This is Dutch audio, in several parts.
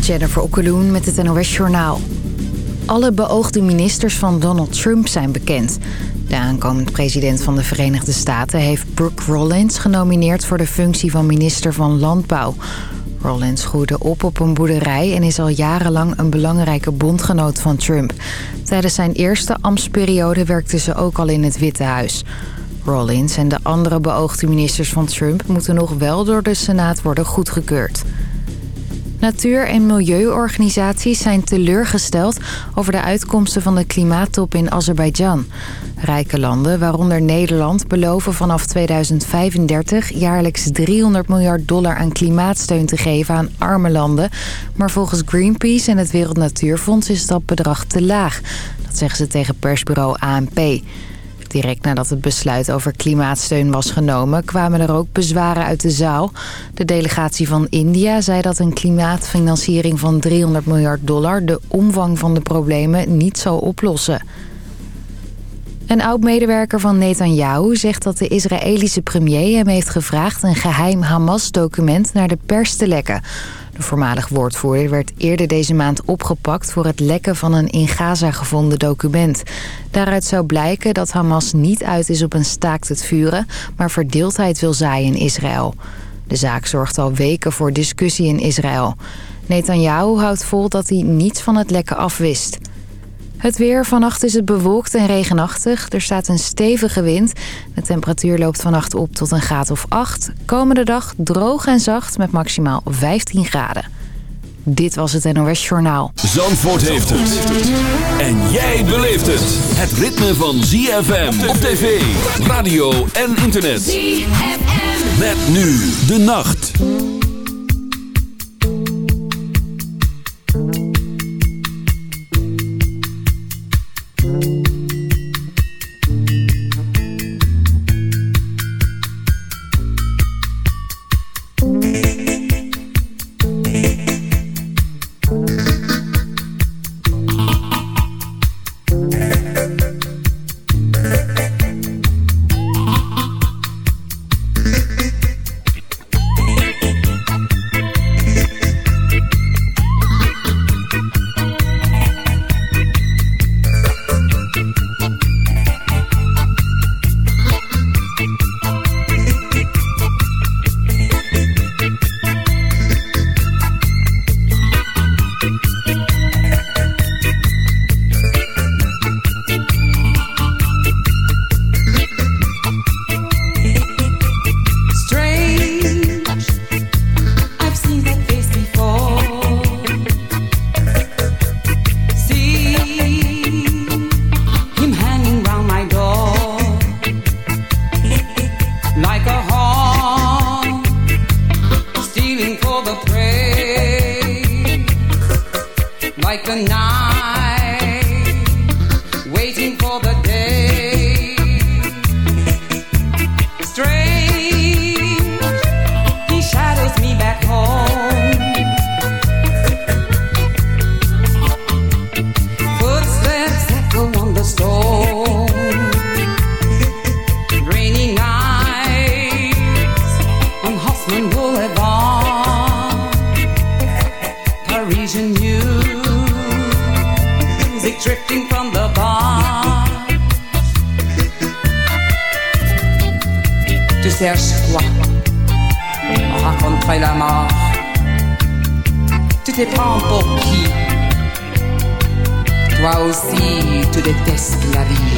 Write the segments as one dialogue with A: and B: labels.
A: Jennifer Okkeloen met het NOS Journaal. Alle beoogde ministers van Donald Trump zijn bekend. De aankomend president van de Verenigde Staten heeft Brooke Rollins genomineerd... voor de functie van minister van Landbouw. Rollins groeide op op een boerderij en is al jarenlang een belangrijke bondgenoot van Trump. Tijdens zijn eerste ambtsperiode werkte ze ook al in het Witte Huis. Rollins en de andere beoogde ministers van Trump moeten nog wel door de Senaat worden goedgekeurd. Natuur- en milieuorganisaties zijn teleurgesteld over de uitkomsten van de klimaattop in Azerbeidzjan. Rijke landen, waaronder Nederland, beloven vanaf 2035 jaarlijks 300 miljard dollar aan klimaatsteun te geven aan arme landen. Maar volgens Greenpeace en het Wereld Natuurfonds is dat bedrag te laag. Dat zeggen ze tegen persbureau ANP. Direct nadat het besluit over klimaatsteun was genomen... kwamen er ook bezwaren uit de zaal. De delegatie van India zei dat een klimaatfinanciering van 300 miljard dollar... de omvang van de problemen niet zal oplossen. Een oud-medewerker van Netanyahu zegt dat de Israëlische premier hem heeft gevraagd... een geheim Hamas-document naar de pers te lekken... De voormalig woordvoerder werd eerder deze maand opgepakt... voor het lekken van een in Gaza gevonden document. Daaruit zou blijken dat Hamas niet uit is op een staakt het vuren... maar verdeeldheid wil zaaien in Israël. De zaak zorgt al weken voor discussie in Israël. Netanyahu houdt vol dat hij niets van het lekken afwist... Het weer. Vannacht is het bewolkt en regenachtig. Er staat een stevige wind. De temperatuur loopt vannacht op tot een graad of 8. Komende dag droog en zacht met maximaal 15 graden. Dit was het NOS Journaal.
B: Zandvoort heeft het. En jij beleeft het. Het ritme van ZFM op tv, radio en internet. ZFM. Met nu de nacht.
C: Tu cherches quoi? Rencontrer la mort. Tu te prends pour qui? Toi aussi, tu détestes la vie.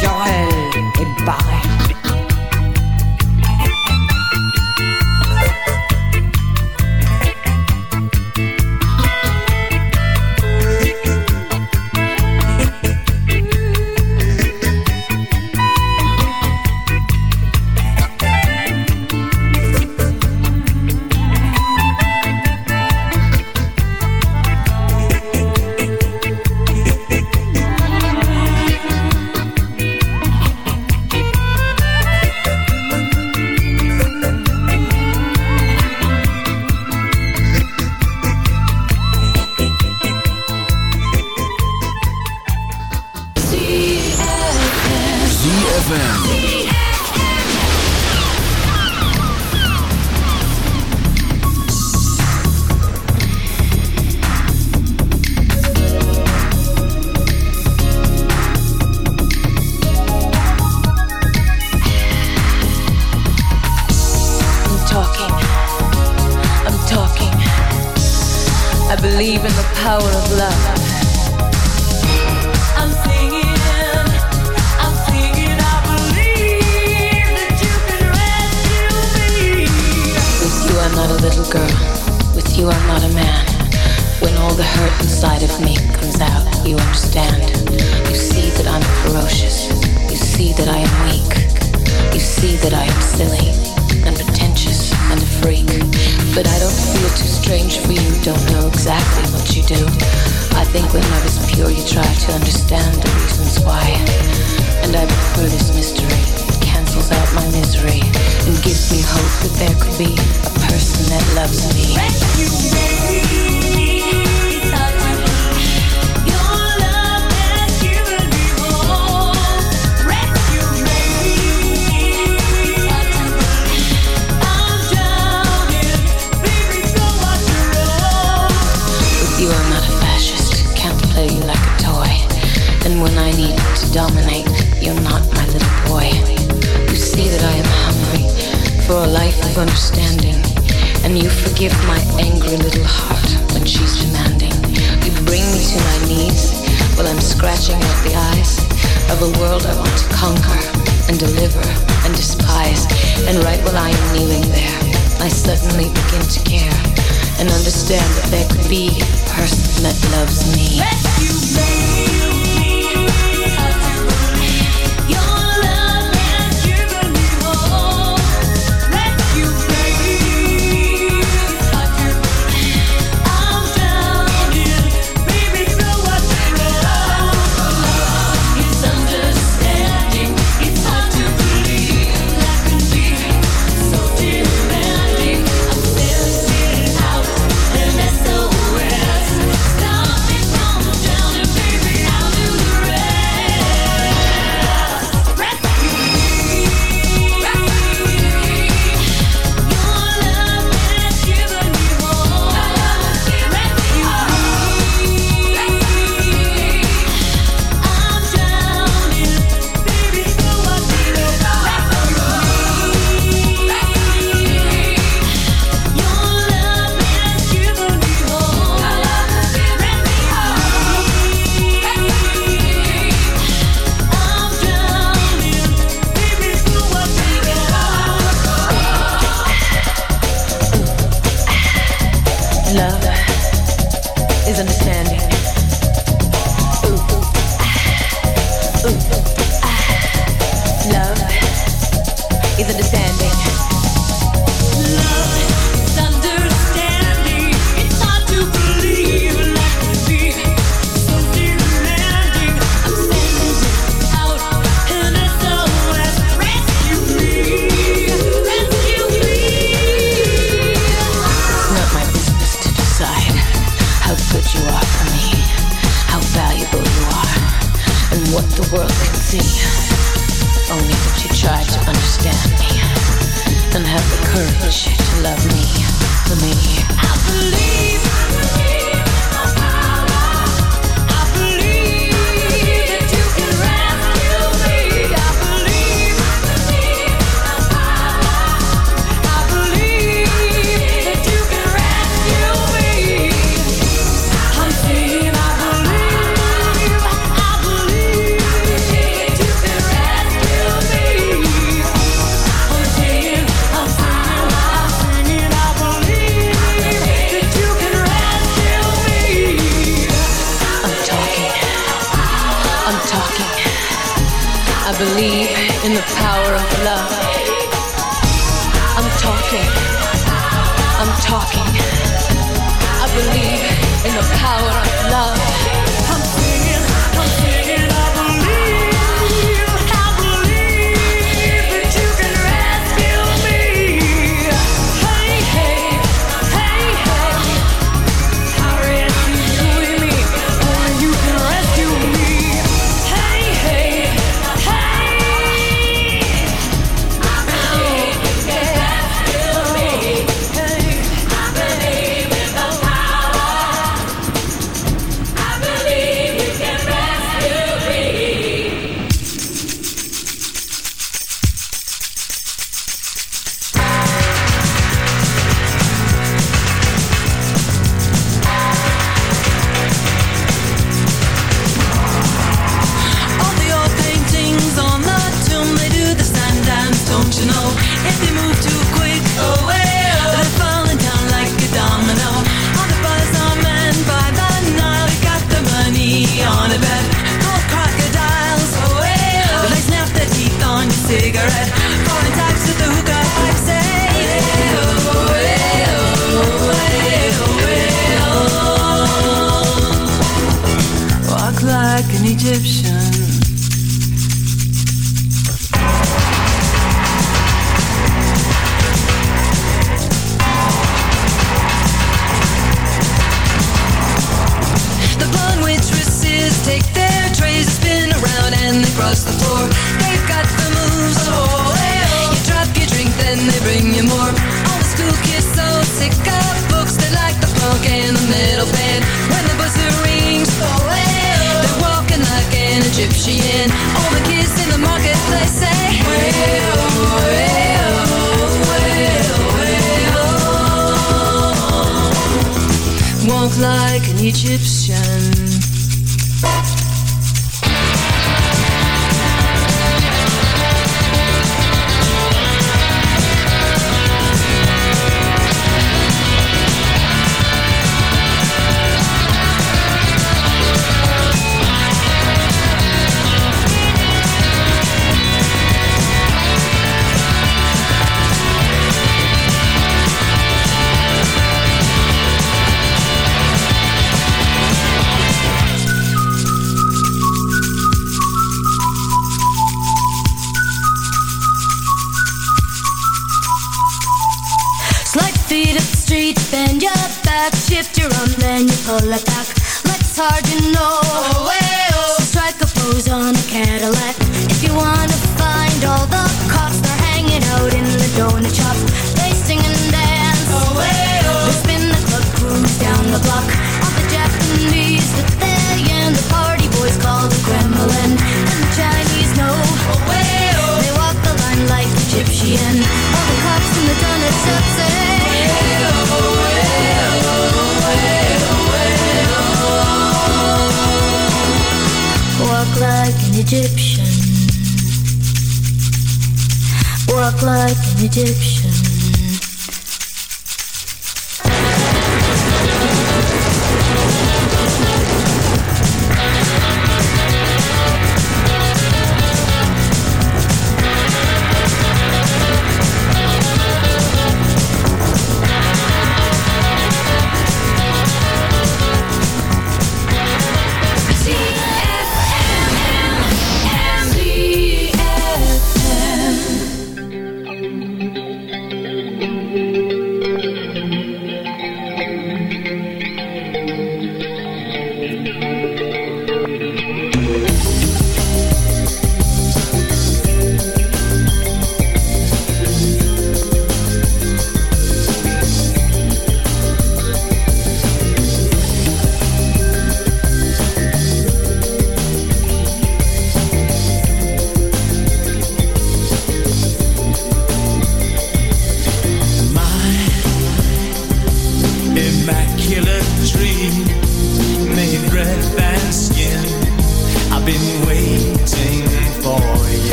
C: Jorel est barré.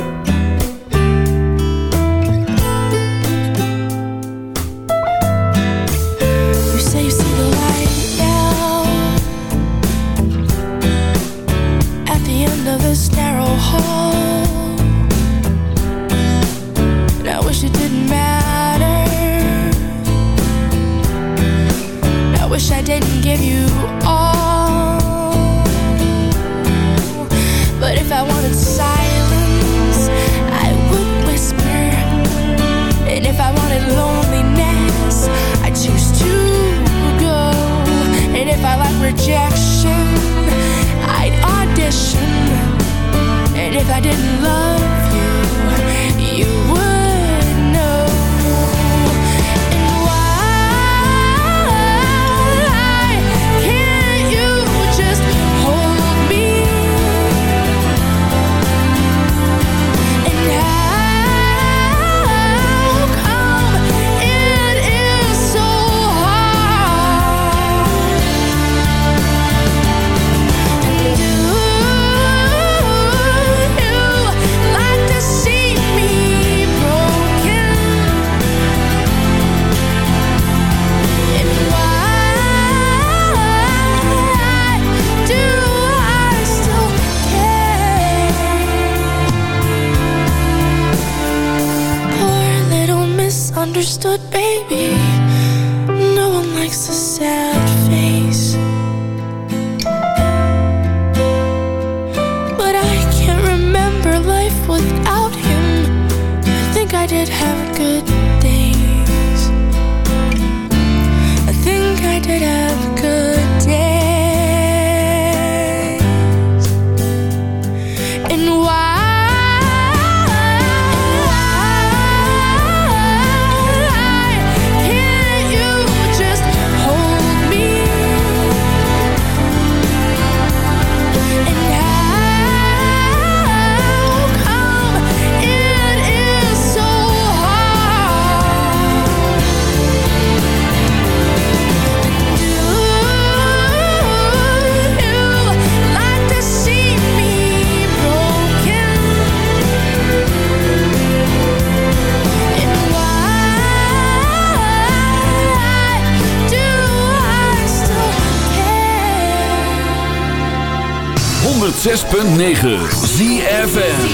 D: Bye.
E: 106.9 ZFN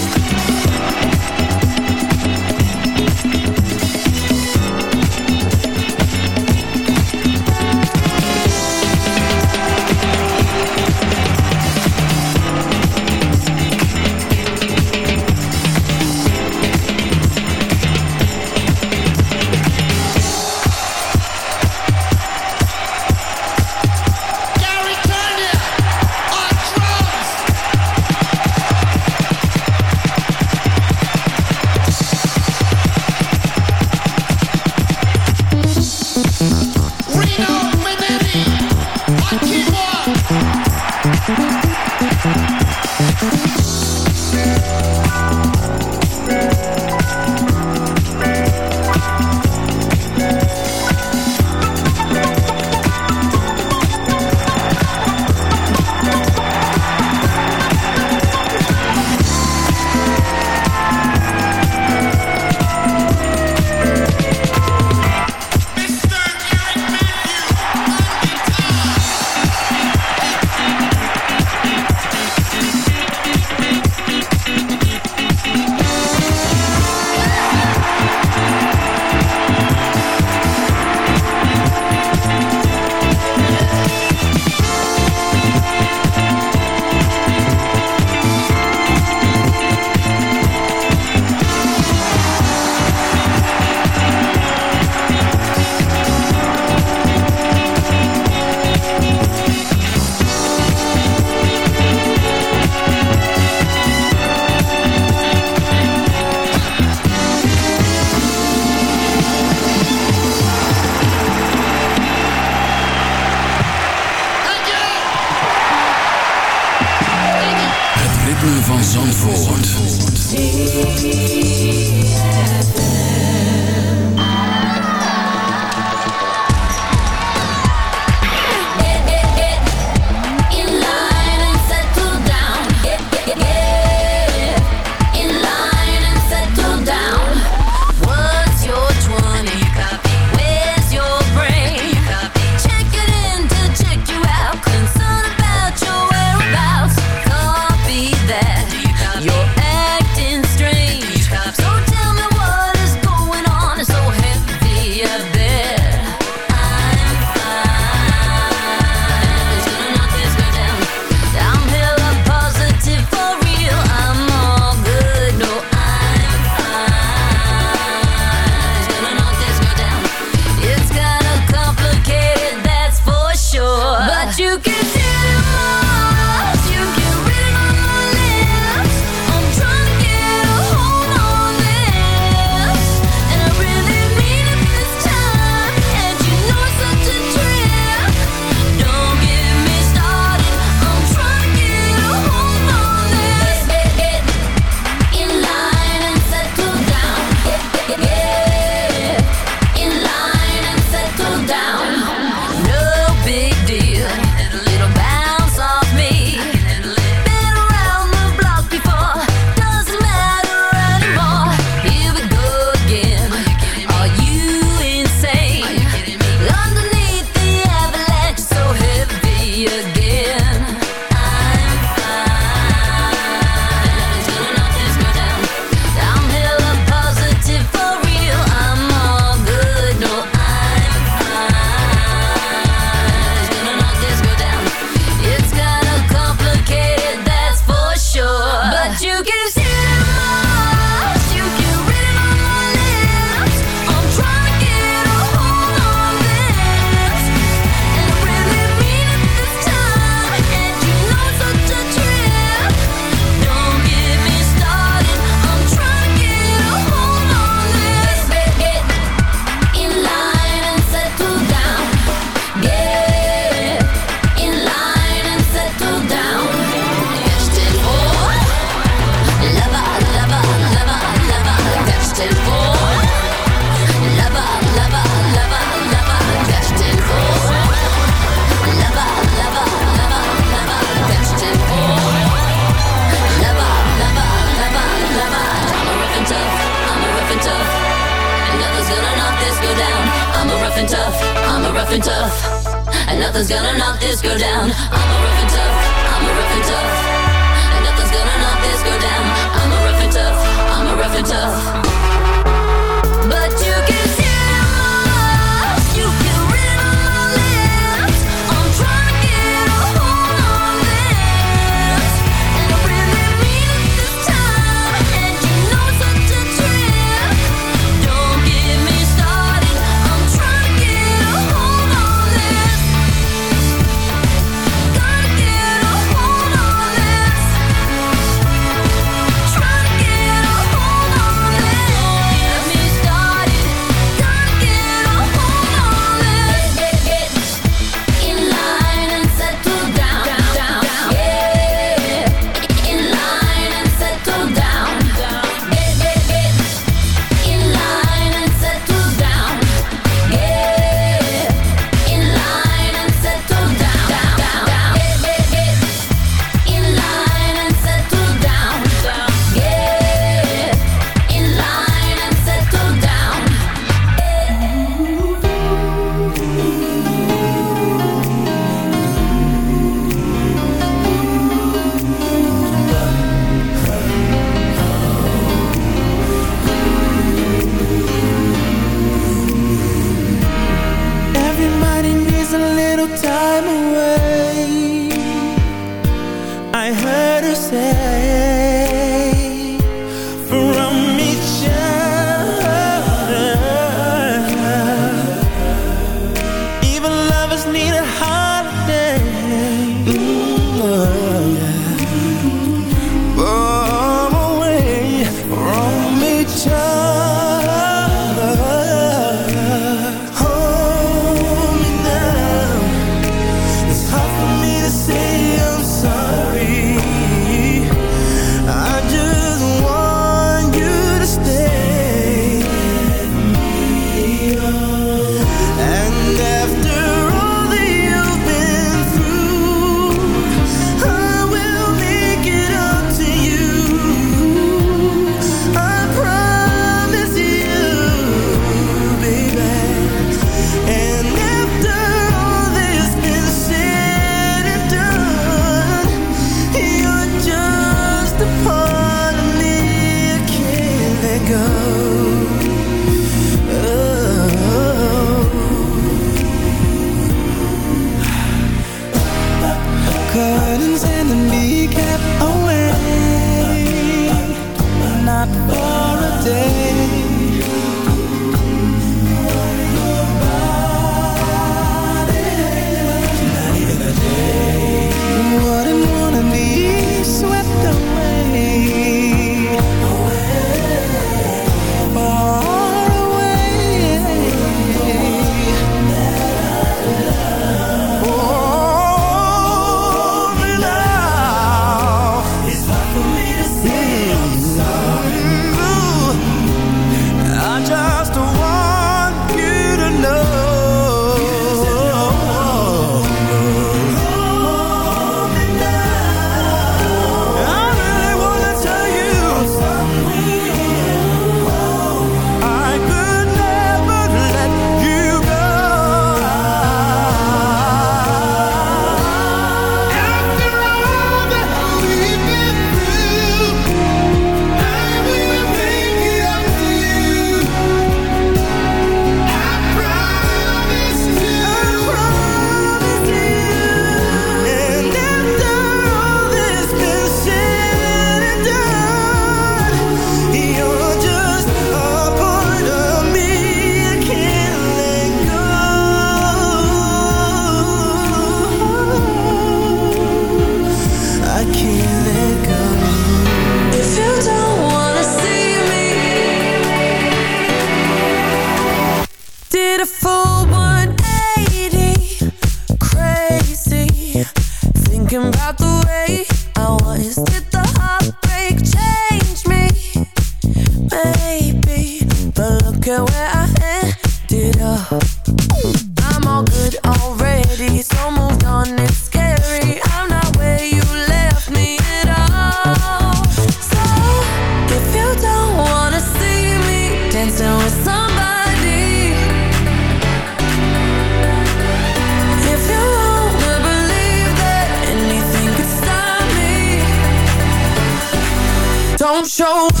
F: show.